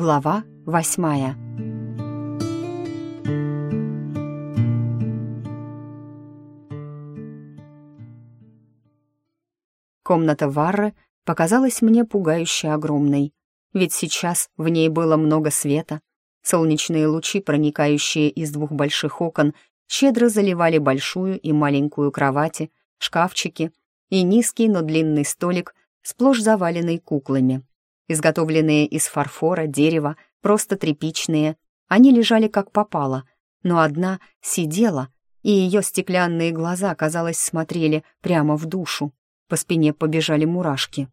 Глава восьмая. Комната Варры показалась мне пугающе огромной, ведь сейчас в ней было много света. Солнечные лучи, проникающие из двух больших окон, щедро заливали большую и маленькую кровати, шкафчики и низкий, но длинный столик, сплошь заваленный куклами. Изготовленные из фарфора, дерева, просто тряпичные. Они лежали как попало, но одна сидела, и ее стеклянные глаза, казалось, смотрели прямо в душу. По спине побежали мурашки.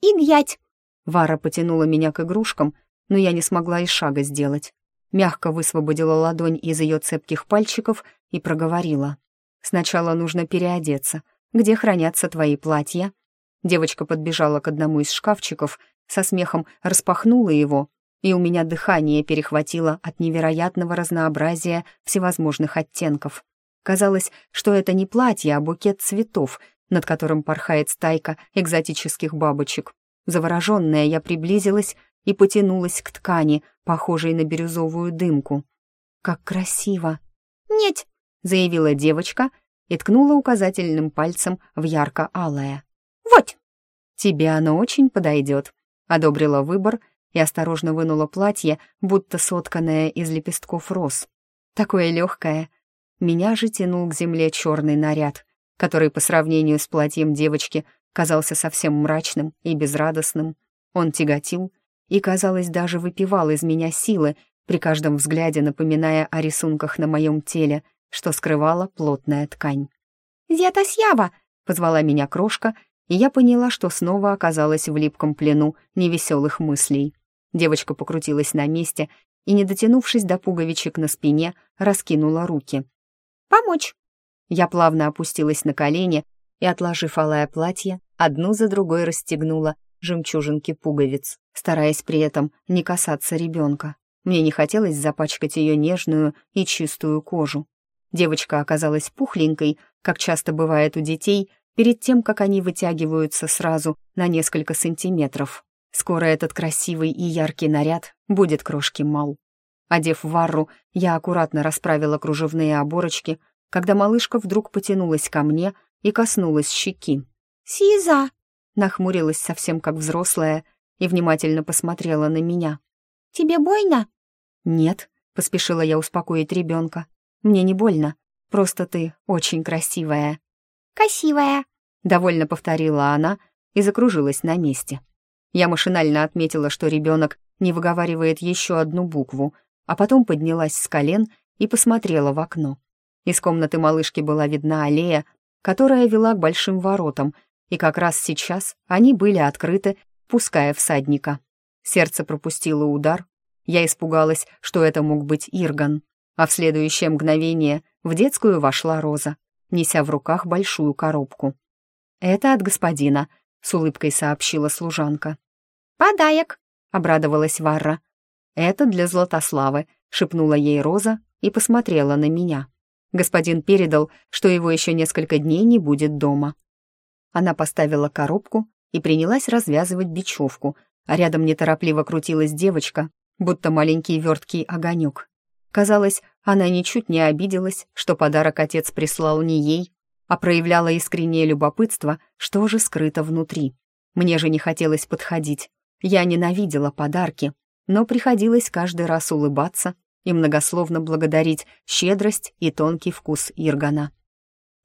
«Игять!» Вара потянула меня к игрушкам, но я не смогла и шага сделать. Мягко высвободила ладонь из ее цепких пальчиков и проговорила. «Сначала нужно переодеться. Где хранятся твои платья?» Девочка подбежала к одному из шкафчиков со смехом распахнула его, и у меня дыхание перехватило от невероятного разнообразия всевозможных оттенков. Казалось, что это не платье, а букет цветов, над которым порхает стайка экзотических бабочек. Завороженная, я приблизилась и потянулась к ткани, похожей на бирюзовую дымку. «Как красиво!» «Нет!» — заявила девочка и ткнула указательным пальцем в ярко-алое. «Вот!» «Тебе оно очень подойдет», одобрила выбор и осторожно вынула платье, будто сотканное из лепестков роз. Такое легкое. Меня же тянул к земле черный наряд, который по сравнению с платьем девочки казался совсем мрачным и безрадостным. Он тяготил и, казалось, даже выпивал из меня силы, при каждом взгляде напоминая о рисунках на моем теле, что скрывала плотная ткань. «Зятасьява!» — позвала меня крошка — и я поняла, что снова оказалась в липком плену невеселых мыслей. Девочка покрутилась на месте и, не дотянувшись до пуговичек на спине, раскинула руки. «Помочь!» Я плавно опустилась на колени и, отложив алое платье, одну за другой расстегнула жемчужинки пуговиц, стараясь при этом не касаться ребенка. Мне не хотелось запачкать ее нежную и чистую кожу. Девочка оказалась пухленькой, как часто бывает у детей, перед тем, как они вытягиваются сразу на несколько сантиметров. Скоро этот красивый и яркий наряд будет крошки мал. Одев варру, я аккуратно расправила кружевные оборочки, когда малышка вдруг потянулась ко мне и коснулась щеки. «Сиза!» нахмурилась совсем как взрослая и внимательно посмотрела на меня. «Тебе больно?» «Нет», — поспешила я успокоить ребенка. «Мне не больно, просто ты очень красивая». «Красивая», — довольно повторила она и закружилась на месте. Я машинально отметила, что ребенок не выговаривает еще одну букву, а потом поднялась с колен и посмотрела в окно. Из комнаты малышки была видна аллея, которая вела к большим воротам, и как раз сейчас они были открыты, пуская всадника. Сердце пропустило удар. Я испугалась, что это мог быть Ирган. А в следующее мгновение в детскую вошла Роза неся в руках большую коробку. «Это от господина», — с улыбкой сообщила служанка. «Подаек», — обрадовалась Варра. «Это для Златославы», — шепнула ей Роза и посмотрела на меня. Господин передал, что его еще несколько дней не будет дома. Она поставила коробку и принялась развязывать бечевку, а рядом неторопливо крутилась девочка, будто маленький верткий огонек. Казалось, она ничуть не обиделась, что подарок отец прислал не ей, а проявляла искреннее любопытство, что же скрыто внутри. Мне же не хотелось подходить. Я ненавидела подарки, но приходилось каждый раз улыбаться и многословно благодарить щедрость и тонкий вкус Иргана.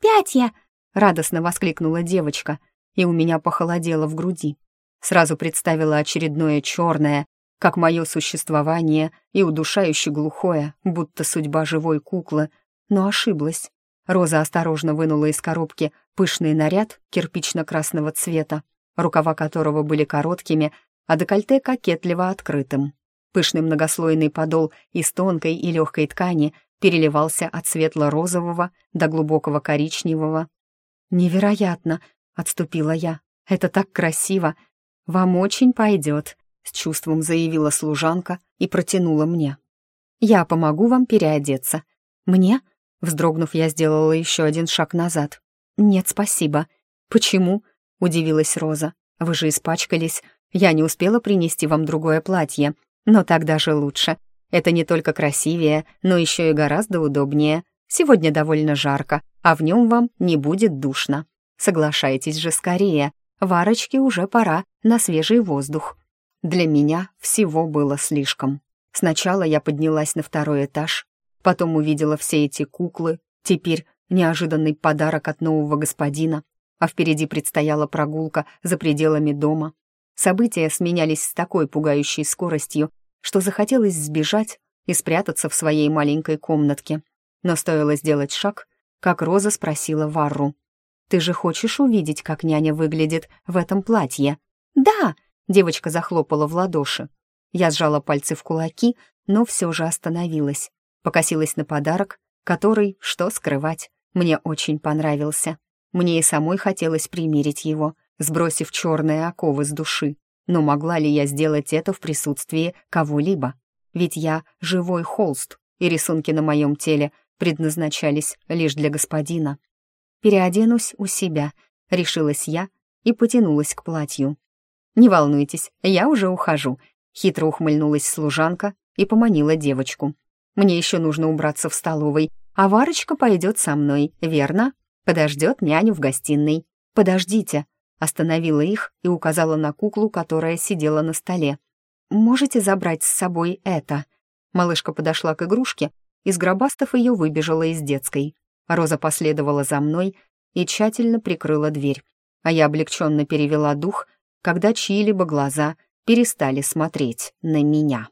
«Пятья!» — радостно воскликнула девочка, и у меня похолодело в груди. Сразу представила очередное черное, как мое существование и удушающе глухое, будто судьба живой куклы, но ошиблась. Роза осторожно вынула из коробки пышный наряд кирпично-красного цвета, рукава которого были короткими, а декольте кокетливо открытым. Пышный многослойный подол из тонкой и легкой ткани переливался от светло-розового до глубокого коричневого. «Невероятно!» — отступила я. «Это так красиво! Вам очень пойдет!» С чувством заявила служанка и протянула мне. «Я помогу вам переодеться». «Мне?» Вздрогнув, я сделала еще один шаг назад. «Нет, спасибо». «Почему?» — удивилась Роза. «Вы же испачкались. Я не успела принести вам другое платье. Но так даже лучше. Это не только красивее, но еще и гораздо удобнее. Сегодня довольно жарко, а в нем вам не будет душно. Соглашайтесь же скорее, Варочке уже пора на свежий воздух. Для меня всего было слишком. Сначала я поднялась на второй этаж, потом увидела все эти куклы, теперь неожиданный подарок от нового господина, а впереди предстояла прогулка за пределами дома. События сменялись с такой пугающей скоростью, что захотелось сбежать и спрятаться в своей маленькой комнатке. Но стоило сделать шаг, как Роза спросила Варру. «Ты же хочешь увидеть, как няня выглядит в этом платье?» «Да!» — девочка захлопала в ладоши. Я сжала пальцы в кулаки, но все же остановилась. Покосилась на подарок, который, что скрывать, мне очень понравился. Мне и самой хотелось примерить его, сбросив черные оковы с души. Но могла ли я сделать это в присутствии кого-либо? Ведь я живой холст, и рисунки на моем теле предназначались лишь для господина переоденусь у себя», — решилась я и потянулась к платью. «Не волнуйтесь, я уже ухожу», — хитро ухмыльнулась служанка и поманила девочку. «Мне еще нужно убраться в столовой, а Варочка пойдет со мной, верно? Подождет няню в гостиной. Подождите», — остановила их и указала на куклу, которая сидела на столе. «Можете забрать с собой это?» Малышка подошла к игрушке, и сгробастав ее выбежала из детской. Роза последовала за мной и тщательно прикрыла дверь, а я облегченно перевела дух, когда чьи-либо глаза перестали смотреть на меня.